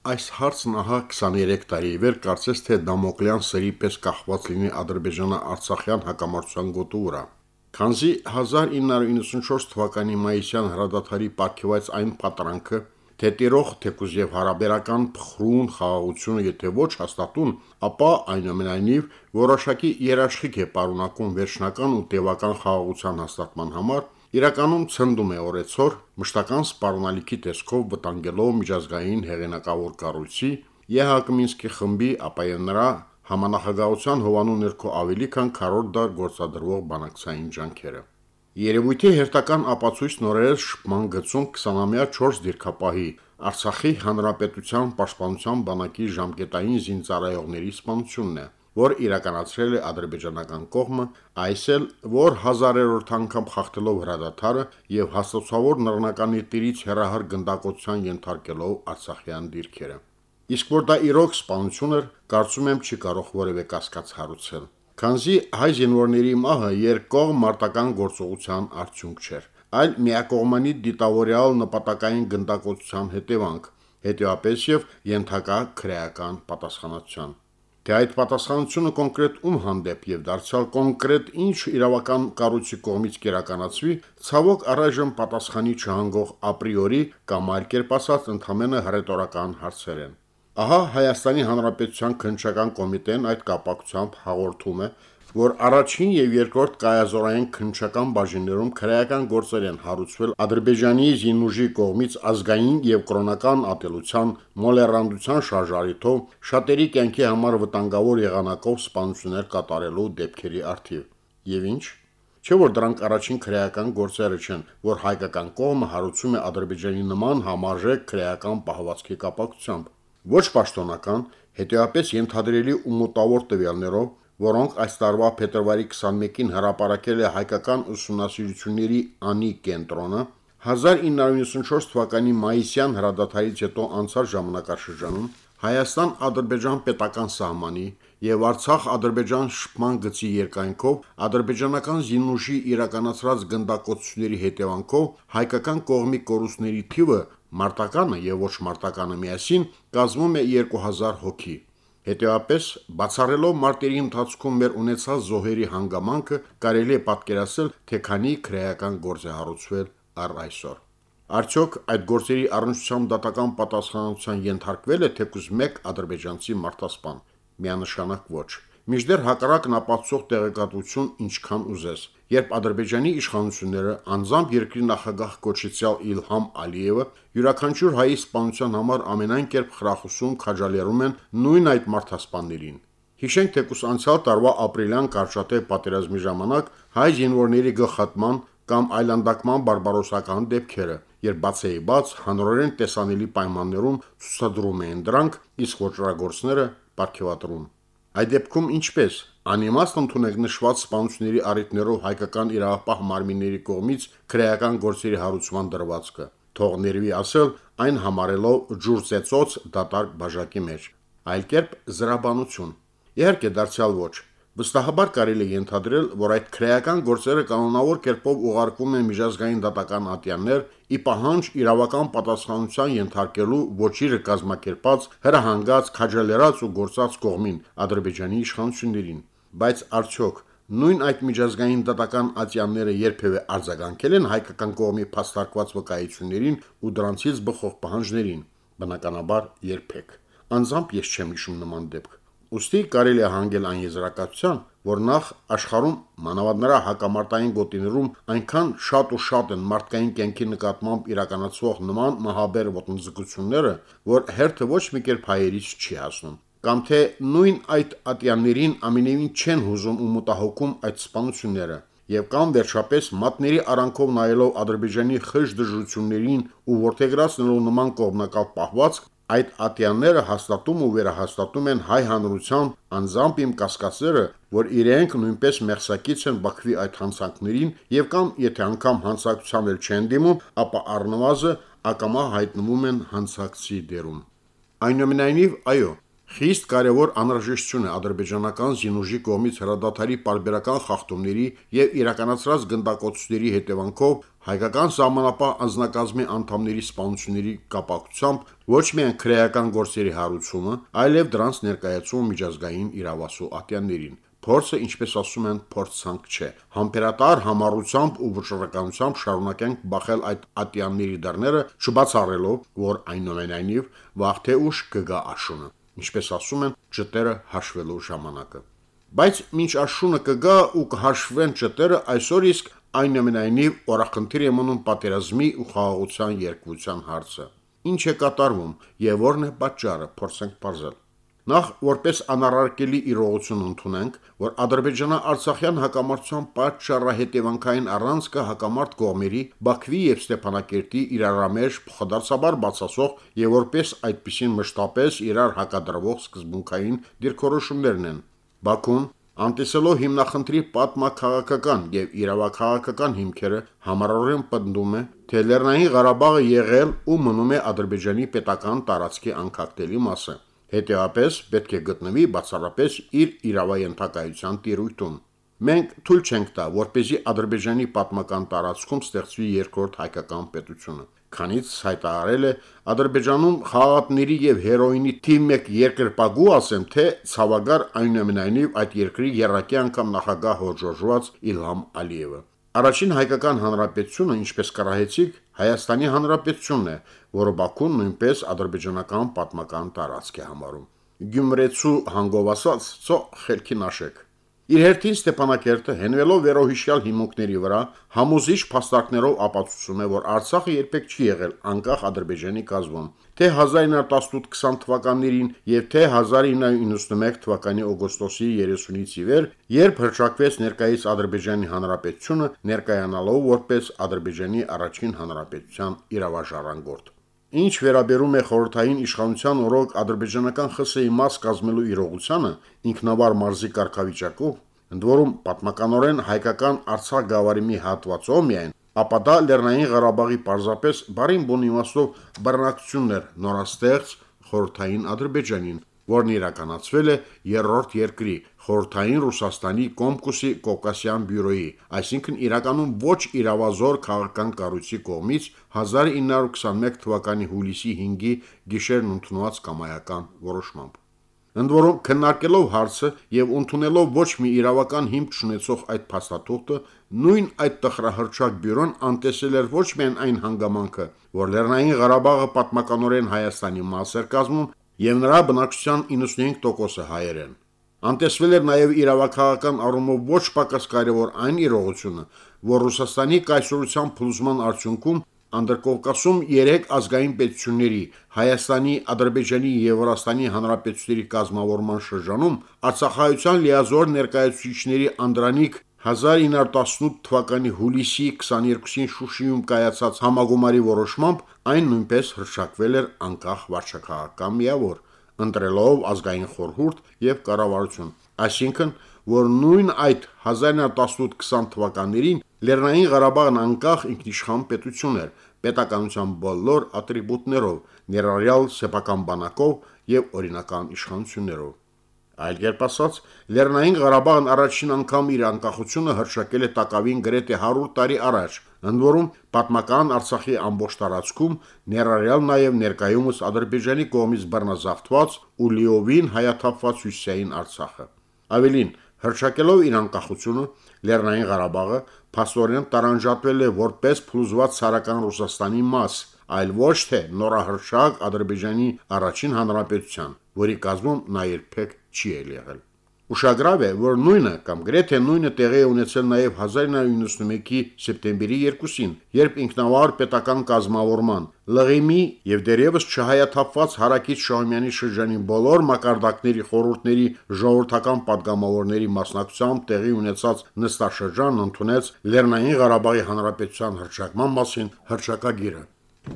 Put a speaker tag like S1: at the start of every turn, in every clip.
S1: Այս հարցն ահա 23 տարի վեր կարծես թե դամոկլյան սրի պես կախված լինի Ադրբեջանը Արցախյան հակամարտության գոտու վրա։ Քանզի 1994 թվականի մայիսյան հրադադարի ապարգևած այն պատրանքը, թե տիրող թեկուզ եւ հարաբերական փխրուն խաղաղությունը եթե ոչ հաստատուն, ապա այնուամենայնիվ որոշակի երաշխիք է պարունակում վերջնական ու տևական խաղաղության հաստատման համար, իրականում ցնդում է օրեցօր մշտական սպառնալիքի տեսքով վտանգելով միջազգային հեղինակավոր կառույցի՝ ԵՀԱԿ Մինսկի խմբի, ապա եւ նրա համանախագահության հովանու ներքո ավելի քան քառորդ դար գործադրվող բանակցային ջանքերը։ Երևույթի հերթական ապացույցն օրերս շփման գծում 20-ամյա 4 դիրքապահի Արցախի հանրապետության պաշտպանության բանակի ժամկետային զինծառայողների սպանությունն է, որ իրականացրել է ադրբեջանական կողմը, այս էլ, որ հազարերորդ անգամ խախտելով հրադադարը եւ հաստոցավոր նռնականի տիրից հեռահար գնդակոծության ենթարկելով արցախյան դիրքերը։ Իսկ որ դա իրոք սպանություն էր, կարծում եմ չի կարող որևէ կասկած հարուցել։ Քանզի հայ զինվորների մահը երկկողմ մարտական գործողության արդյունք չէր, այլ միակողմանի դիտավորյալ նպատակային գնդակոծության հետևանք, հետևապես եւ ենթակա քրեական պատասխանատվության։ Թե այդ պատասխանատվությունը կոնկրետ ում հանդեպ եւ դարձյալ կոնկրետ ինչ իրավական կառույցի կողմից կիրականացվի, ցավոք առայժմ պատասխանի չհանգող ապրիորի կամ այլ կերպ ասած ընդհանրապես հռետորական հարցեր են։ Ահա Հայաստանի Հանրապետության քննչական կոմիտեն այդ կապակցությամբ հաղորդում է, որ առաջին եւ երկրորդ կայազորային քննչական բաժիններում քրեական գործեր են հարուցվել Ադրբեջանի զինուժի կողմից ազգային եւ կրոնական ատելության, մոլերանդության շարժարիթով շատերի կյանքի համար վտանգավոր եղանակով սպանություններ կատարելու դեպքերի արդիվ։ Եվ ինչ Չէ որ դրանք առաջին քրեական գործերը չեն, որ հայկական կողմը հարուցում է Ադրբեջանի նման համարժեք քրեական պահվածքի կապակցությամբ։ Ոչ պաշտոնական, հետեւապես ենթադրելի ու մոտավոր տվյալներով, որոնք այս տարվա փետրվարի 21-ին հրապարակել է հայկական ուսումնասիրությունների անի կենտրոնը, 1994 թվականի մայիսյան հրադադարից հետո անցած ժամանակաշրջանում Հայաստան-Ադրբեջան պետական սահմանի եւ Արցախ-Ադրբեջան շփման գծի երկայնքով ադրբեջանական զինուժի իրականացրած գնդակոծությունների հետևանքով հայկական կողմի կորուստների թիվը մարտականը եւ ոչ մարտականը միասին կազմում է 2000 հոգի։ Հետևաբար, բացառելով մարտերի ընթացքում մեր ունեցած զոհերի հանգամանքը, կարելի է պատկերացնել, թե քանի քրեական գործ է հարուցվել առ այսօր։ Արդյոք այդ գործերի առնչությամբ դատական պատասխանատվության ենթարկվել է թեկուզ մեկ ադրբեջանցի մարտասպան։ Միանշանակ ոչ։ Միջդեռ հակառակն ապացուցող տեղեկատվություն ինչքան ուզես։ Երբ Ադրբեջանի իշխանությունները անձամբ երկրի նախագահ կոչեցյալ Իլհամ Ալիևը յուրաքանչյուր հայի սպանության համար ամենայն կերպ խրախուսում քաջալերում են նույն այդ մարդասպաններին։ Հիշենք թեկուս անցյալ տարվա ապրիլյան կարճատև պատերազմի ժամանակ հայ զինվորների գլխատման կամ այլանդակման բարբարոսական դեպքերը, երբ բացեի բաց հանրորեն տեսանելի պայմաններում ցուցադրում էին դրանք, իսկ ոչռագործները ապարգևատրում։ Այդ դեպքում ինչպես անիմաստ ընդունեք նշված սպանությունների առիթներով հայկական իրավապահ մարմինների կողմից քրեական գործերի հարուցման դրվածքը։ Թող ներվի ասել, այն համարելով ջուրծեցոց դատարկ բաժակի մեջ։ Այլ կերպ զրաբանություն։ Իհարկե դարձյալ ոչ, Վստահաբար կարելի է ենթադրել, որ այդ քրեական գործերը կանոնավոր կերպով ուղարկվում են միջազգային դատական ատյաններ՝ ի պահանջ իրավական պատասխանության ենթարկելու ոչիրը կազմակերպած, հրահանգած, քաջալերած ու գործած կողմին՝ Ադրբեջանի իշխանություններին։ Բայց արդյոք նույն այդ միջազգային դատական ատյանները երբևէ արձագանքել են հայկական կողմի փաստարկված վկայություններին ու դրանցից բխող պահանջներին։ Բնականաբար երբեք։ Անձամբ ես չեմ հիշում նման դեպք։ Ոստի կարելի է հանգել այն եզրակացության, որ նախ աշխարհում մանավանդ հակամարտային գոտիներում այնքան շատ ու շատ են մարդկային կյանքի նկատմամբ իրականացվող նման մահաբեր ոտնձգությունները, որ հերթը ոչ մի կերպ հայերից չի հասնում։ Կամ թե նույն այդ ատյաններին ամենևին չեն հուզում ու մտահոգում այդ սպանությունները, եւ կամ վերջապես մատների արանքով նայելով Ադրբեջանի խժ դժություններին ու որթեգրացնելով նման կողմնակալ պահվածք, այդ ատյանները հաստատում ու վերահաստատում են հայ հանրության անձամբ իմ կասկածները, որ իրենք նույնպես մեղսակից են Բաքվի այդ հանցանքներին եւ կամ եթե անգամ հանցակցության էլ չեն դիմում, ապա առնվազն ակամա հայտնվում են հանցակցի դերում։ Այնուամենայնիվ, այո, Խիստ կարևոր անհրաժեշտություն է ադրբեջանական զինուժի կողմից հրադադարի պարբերական խախտումների եւ իրականացրած գնդակոծությունների հետևանքով հայկական սահմանապահ անձնակազմի անդամների սպանությունների կապակցությամբ ոչ միայն քրեական գործերի հարուցումը, այլև դրանց ներկայացումը միջազգային իրավասու ատյաններին։ Փորձը, ինչպես ասում են, փորձանք չէ։ Համբերատար համառությամբ ու վճռականությամբ շարունակենք բախել այդ ատյանների դռները, չբացառելով, որ այնուամենայնիվ վաղ թե ուշ կգա աշունը ինչպես ասում են, ճտերը հաշվելու ժամանակը։ Բայց մինչ աշունը կգա ու կհաշվեն ճտերը, այսօր իսկ այնուամենայնիվ օրախնդիր է մնում պատերազմի ու խաղաղության երկվության հարցը։ Ինչ է կատարվում եւ որն է պատճառը, փորձենք բարձել։ Նախ որպես անառարկելի իրողություն ընդունենք, որ Ադրբեջանա-Արցախյան հակամարտության պատճառահետևանքային առանցքը հակամարտ կողմերի Բաքվի եւ Ստեփանակերտի իրարամերժ փոխադարձաբար բացասող եւ որպես այդպիսին մշտապես իրար հակադրվող սկզբունքային դիրքորոշումներն են։ Բաքուն Անտեսելով հիմնախնդրի պատմաքաղաքական եւ իրավաքաղաքական հիմքերը համառորեն պնդում է, թե Լեռնային Ղարաբաղը եղել ու մնում է Ադրբեջանի պետական տարածքի անկախտելի մասը։ Հետևապես պետք է գտնվի բացառապես իր իրավայենթակայության տիրույթում։ Մենք թույլ չենք տա, որպեսզի Ադրբեջանի պատմական տարածքում ստեղծվի երկրորդ հայկական պետությունը։ Քանից հայտարարել է Ադրբեջանում խաղատների եւ հերոինի թիմ 1 երկրպագու ասեմ, թե ցավագար այնուամենայնիվ այդ երկրի երրակի անգամ նախագահ հորժոժված Իլհամ Ալիևը։ Առաջին հայկական հանրապետությունը, ինչպես կռահեցիք, Հայաստանի հանրապետությունն է, որը Բաքուն նույնպես ադրբեջանական պատմական տարածք է համարում։ Գյումրեցու հանգով ասած, ցո խելքին աշեք։ Իր հերթին Ստեփանակերտը հենվելով վերոհիշյալ հիմունքների վրա համոզիչ փաստարկներով ապացուցում է, որ Արցախը երբեք չի եղել անկախ Ադրբեջանի կազմում, թե 1918-20 թվականներին եւ թե 1991 թվականի օգոստոսի 30-ից ի վեր, երբ հրճակվեց ներկայիս Ադրբեջանի Հանրապետությունը, ներկայանալով որպես Ադրբեջանի առաջին հանրապետության իրավաժառանգորդ։ Ինչ վերաբերում է խորհրդային իշխանության օրոք ադրբեջանական ԽՍՀ-ի մաս կազմելու իրողությանը ինքնավար մարզի կարգավիճակով, ընդ որում պատմականորեն հայկական Արցախ գավառի մի հատվածով միայն, ապա դա Լեռնային Ղարաբաղի պարզապես բարին բուն իմաստով բռնակցություններ նորաստեղծ խորհրդային Ադրբեջանին, որն իրականացվել է երրորդ երկրի խորհրդային Ռուսաստանի Կոմկուսի Կովկասյան բյուրոյի, այսինքն իրականում ոչ իրավազոր քաղաքական կառույցի կողմից 1921 թվականի հուլիսի 5-ի գիշերն ընդունված կամայական որոշմամբ։ Ընդ որում քննարկելով հարցը եւ ընդունելով ոչ մի իրավական հիմք չունեցող այդ փաստաթուղթը, նույն այդ տխրահրճակ բյուրոն անտեսել էր ոչ միայն այն հանգամանքը, որ Լեռնային Ղարաբաղը պատմականորեն Հայաստանի մաս էր կազմում, եւ նրա բնակչության 95%-ը հայեր են։ Անտեսվել էր նաև իրավաքաղաքական առումով ոչ պակաս կարևոր այն իրողությունը, որ Ռուսաստանի կայսրության փլուզման արդյունքում Անդրկովկասում 3 ազգային պետությունների Հայաստանի, Ադրբեջանի եւ Վրաստանի հանրապետությունների կազմավորման շրջանում Արցախայցյան լիազոր ներկայացուցիչների Անդրանիկ 1918 թվականի հուլիսի 22-ին Շուշիում կայացած համագումարի որոշմամբ այն նույնպես հրշակվել էր անկախ վարչակարգական միավոր, ընտրելով ազգային խորհուրդ եւ կառավարություն, այսինքն որ նույն այդ 1918-20 թվականներին Լեռնային Ղարաբաղն անկախ ինքնիշխան պետություն էր, պետականության բոլոր ատրիբուտներով, ներառյալ սեփական բանակով եւ օրինական իշխանություններով։ Այլ կերպ ասած, Լեռնային Ղարաբաղն առաջին անգամ իր անկախությունը հրշակել է տակավին գրեթե 100 տարի առաջ, ընդ որում պատմական Արցախի ամբողջ տարածքում ներառյալ նաև ներկայումս Ադրբեջանի կողմից բռնազավթված ու լիովին հայաթափված Հյուսիսային Արցախը։ Ավելին, հրճակելով իր անկախությունը Լեռնային Ղարաբաղը փաստորեն տարանջատվել է որպես փլուզված ցարական Ռուսաստանի մաս, այլ ոչ թե նորահրճակ Ադրբեջանի առաջին հանրապետության, որի կազմում նա երբեք չի եղել։ Ուշագրավ է, որ նույնը կամ գրեթե նույնը տեղի է ունեցել նաև 1991-ի սեպտեմբերի 2-ին, երբ ինքնավար պետական կազմավորման լղիմի եւ դերևս չհայաթափված Հարակից Շահումյանի շրջանի բոլոր մակարդակների խորհուրդների ժողովրդական падգամավորների մասնակցությամբ տեղի ունեցած նստաշրջանն ընդունեց Լեռնային Ղարաբաղի Հանրապետության հրճակման մասին հրճակագիրը։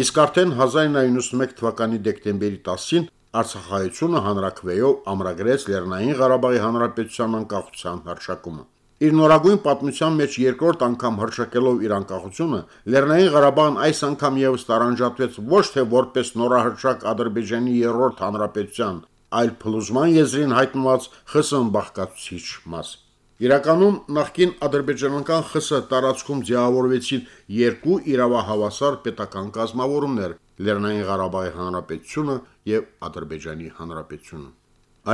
S1: Իսկ արդեն 1991 թվականի դեկտեմբերի 10-ին Արցախայցությունը հանրակրվեով ամրագրեց Լեռնային Ղարաբաղի Հանրապետության անկախության հռչակումը։ Իր նորագույն պատմության մեջ երկրորդ անգամ հրճակելով իր անկախությունը, Լեռնային Ղարաբաղն այս անգամ եւս տարանջատվեց ոչ թե որպես նորահրճակ Ադրբեջանի երրորդ հանրապետության, այլ փլուզման եզրին հայտնված ԽՍՀՄ բաղկացուցիչ մաս։ Իրականում նախկին ադրբեջանական ԽՍՀ տարածքում ձևավորվեցին երկու իրավահավասար պետական կազմավորումներ՝ Լեռնային Ղարաբաղի Հանրապետությունը եւ Ադրբեջանի Հանրապետությունը։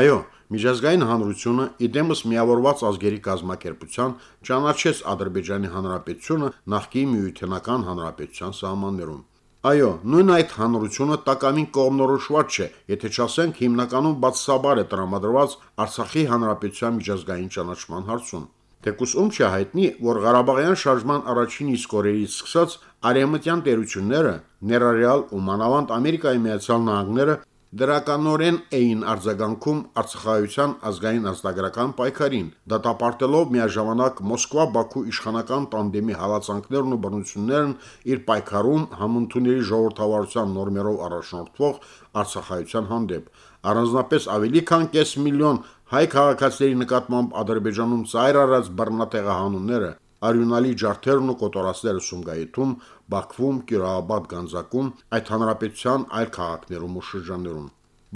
S1: Այո, միջազգային հանրությունը իդեմս միավորված ազգերի կազմակերպության ճանաչեց Ադրբեջանի Հանրապետությունը նախկին միութենական հանրապետության սահմաններում։ Այո, նույն այդ հանրությունը տակամին կողմնորոշված չէ, եթե չասենք հիմնականում բացասաբար է տրամադրված Արցախի հանրապետության միջազգային ճանաչման հարցում։ Թեկուս ում չի հայտնի, որ Ղարաբաղյան շարժման առաջին իսկ օրերից սկսած արևմտյան տերությունները, ներառյալ ու մանավանդ Ամերիկայի Միացյալ Նահանգները դրականորեն էին արձագանքում Արցախայության ազգային ազգագրական պայքարին, դատապարտելով միաժամանակ Մոսկվա-Բաքու իշխանական տանդեմի հալածանքներն ու բռնություններն իր պայքարում համընդունելի ժողովրդավարության նորմերով առաջնորդվող Արցախայության հանդեպ, առանձնապես ավելի քան կես միլիոն հայ քաղաքացիների նկատմամբ Ադրբեջանում ծայր առած բռնատեղահանումները, արյունալի ջարդերն ու կոտորածները Սումգայիթում, Բաքվում, Կիրովաբադ գանձակում, այդ հանրապետության այլ քաղաքներում ու շրջաններում։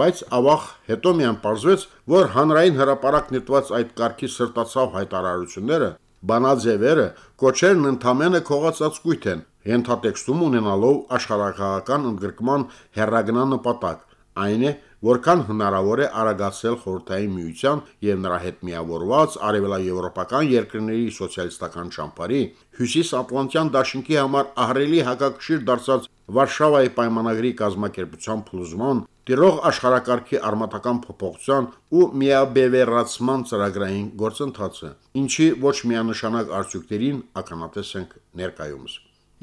S1: Բայց ավաղ հետո միայն պարզվեց, որ հանրային հրաապարակ նետված այդ կարգի սրտացավ հայտարարությունները, բանաձևերը, կոչերն ընդամենը քողացած կույտ են, ենթատեքստում ունենալով աշխարհակաղական ընդգրկման հերրագնա նպատակ, այն է, որքան հնարավոր է արագացնել խորհրդային միության եւ նրա հետ միավորված արևելաեվրոպական երկրների սոցիալիստական ճամբարի հյուսիսատլանտյան դաշինքի համար ահրելի հակակշիռ դարձած Վարշավայի պայմանագրի կազմակերպության փլուզման, տիրող աշխարհակարգի արմատական փոփոխության ու միաբևեռացման ծրագրային գործընթացը, ինչի ոչ միանշանակ արդյունքներին ականատես ենք ներկայումս։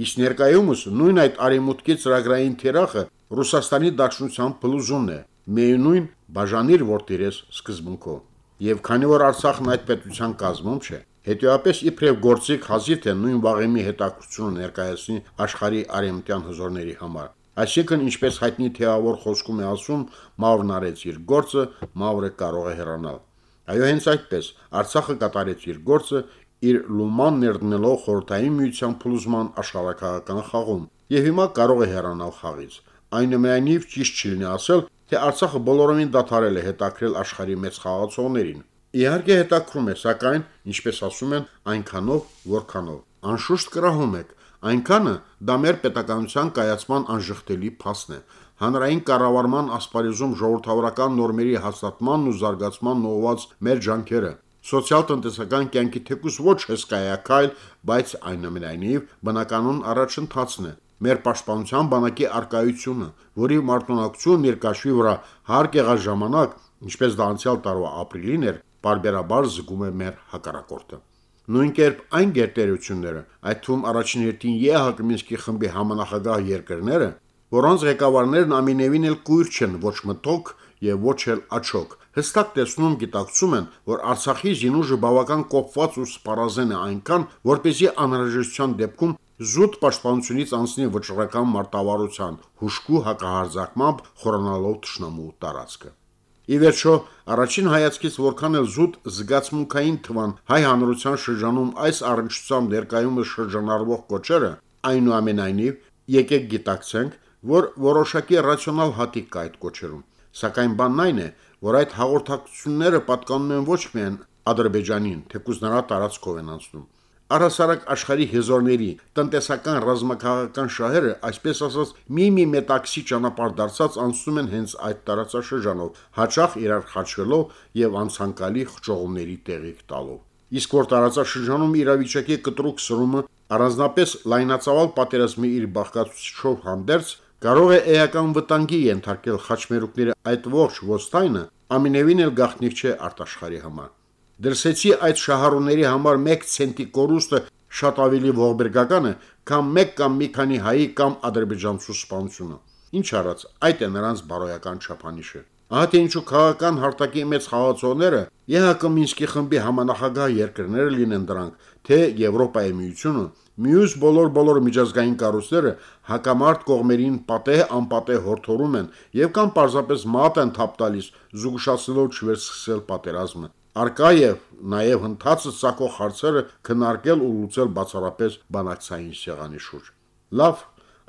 S1: Իսկ ներկայումս նույն այդ արեմուտքի ծրագրային թիրախը Ռուսաստանի Դաշնության փլուզումն է, միևնույն բաժանիր որտիրես սկզբունքով։ Եվ քանի որ Արցախն այդ պետության կազմում չէ, հետեւապես իբրև գործիք հազիվ թե նույն վաղեմի հետաքրությունը ներկայացնի աշխարհի արեմտյան հզորների համար։ Այսինքն, ինչպես հայտնի թեավոր խոսքում է ասում, մավրն արեց իր գործը, մավրը կարող է հեռանալ։ Այո, հենց այդպես Արցախը կատարեց իր գործը, իր լուման ներդնելով խորհրդային միության փլուզման աշխարհակաղական խաղում, եւ հիմա կարող է հեռանալ խաղից։ Այնուամենայնիվ ճիշտ չի լինի ասել, թե Արցախը բոլորովին դադարել է հետաքրել աշխարհի մեծ խաղացողներին։ Իհարկե հետաքրում է, սակայն, ինչպես ասում են, այնքանով, որքանով։ Անշուշտ կրահում եք, այնքանը դա մեր պետականության կայացման անժխտելի փաստն է։ Հանրային կառավարման ասպարեզում ժողովրդավարական նորմերի հաստատմանն ու զարգացման նոված մեր ջանքերը սոցիալ-տնտեսական կյանքի թեկուս ոչ հսկայակայլ, բայց այնուամենայնիվ բնականon առաջընթացն է մեր պաշտպանության բանակի արկայությունը, որի մարտունակություն ներկաշվի վրա հարկ եղած ժամանակ, ինչպես դա անցյալ տարվա ապրիլին էր, բարբերաբար զգում է մեր հակառակորդը։ Նույն կերպ այն գերտերությունները, այդ թվում առաջին հերթին ԵՀԿ Մինսկի խմբի համանախագահ երկրները, որոնց ղեկավարներն ամենևին էլ կույր չեն ոչ մտոք եւ ոչ էլ աչոք, հստակ տեսնում գիտակցում են, որ Արցախի զինուժը բավական կոպված ու սպառազեն է այնքան, որպեսզի անհրաժեշտության դեպքում զուտ պաշտպանությունից անցնի վճռական մարտավարության, հուշկու հակահարձակմամբ խորանալով ճշնամու տարածքը։ Ի վերջո, առաջին հայացքից որքան էլ զուտ զգացմունքային թվան հայ հանրության շրջանում այս առնչությամբ ներկայումս շրջանառվող կոչերը, այնուամենայնիվ, եկեք գիտակցենք, որ որոշակի ռացիոնալ հատիկ կա այդ կոչերում։ Սակայն բանն այն է, որ այդ հաղորդակցությունները պատկանում են ոչ միայն Ադրբեջանին, թեկուզ նրա տարածքով են անցնում, Առասարակ աշխարհի հեզորների տնտեսական ռազմաքաղաքական շահերը, այսպես ասած, մի-մի մետաքսի ճանապարհ դարձած անցնում են հենց այդ տարածաշրջանով, հաճախ իրար խաչվելով եւ անցանկալի խճողումների տեղիք տալով։ Իսկ որ տարածաշրջանում իրավիճակի կտրուկ սրումը առանձնապես լայնածավալ պատերազմի իր բաղկացուցիչով հանդերձ կարող է էական վտանգի ենթարկել խաչմերուկների այդ ողջ ոստայնը, ամենևին էլ գաղտնիք չէ արտաշխարի համար։ Դրսեցի այդ շահառուների համար 1 ցենտի կորուստը շատ ավելի ողբերգական է, քան 1 կամ մի քանի հայի կամ ադրբեջանցու սպանությունը։ Ինչ արած, այդ է նրանց բարոյական չափանիշը։ Ահա թե ինչու քաղաքական հարտակի մեծ խաղացողները ԵՀԿ Մինսկի խմբի համանախագահ երկրները լինեն դրանք, թե Եվրոպայի միությունը, մյուս բոլոր բոլոր միջազգային կառույցները հակամարտ կողմերին պատեհ անպատեհ հորթորում են եւ կամ պարզապես մատ են թափ տալիս, զուգշացնելով չվերսկսել պատերազմը արկա եւ նաեւ հնդածը ցակող հարցերը քննարկել ու լուծել բացառապես բանակցային սեղանի շուրջ։ Լավ,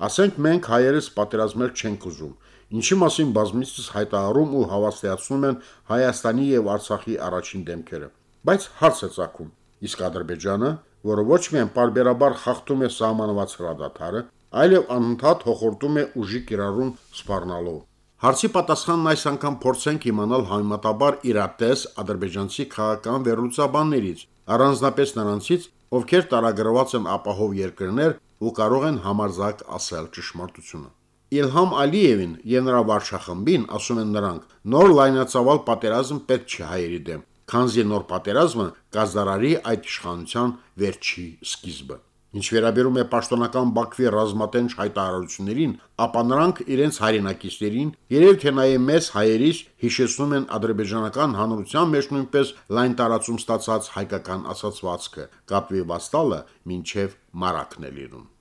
S1: ասենք մենք հայերս պատերազմել չենք ուզում ինչի մասին բազմիցս հայտարարում ու հավաստիացնում են Հայաստանի եւ Արցախի առաջին դեմքերը։ Բայց հարց է ցակում. իսկ Ադրբեջանը, որը ոչ միայն parberabar խախտում է սահմանված հրադադարը, այլև անընդհատ հոխորտում է ուժի կիրառում սպառնալով։ Հարցի պատասխանն այս անգամ փորձենք իմանալ համեմատաբար իրատես ադրբեջանցի քաղաքական վերլուծաբաններից, առանձնապես նրանցից, ովքեր տարագրված են ապահով երկրներ ու կարող են համարձակ ասել ճշմարտությունը։ Իլհամ Ալիևին եւ նրա վարչախմբին, ասում են նրանք, նոր լայնածավալ պատերազմ պետք չի հայերի դեմ, քանզի նոր պատերազմը կազդարարի այդ իշխանության վերջի սկիզբը։ Ինչ վերաբերում է պաշտոնական Բաքվի ռազմատենչ հայտարարություններին, ապա նրանք իրենց հայրենակիցներին, երև թե նաև մեծ հայերիս հիշեցնում են ադրբեջանական հանրության մեջ նույնպես լայն տարածում ստացած հայկական ասացվածքը՝ կատվի վաստալը մինչև մարակն է լինում։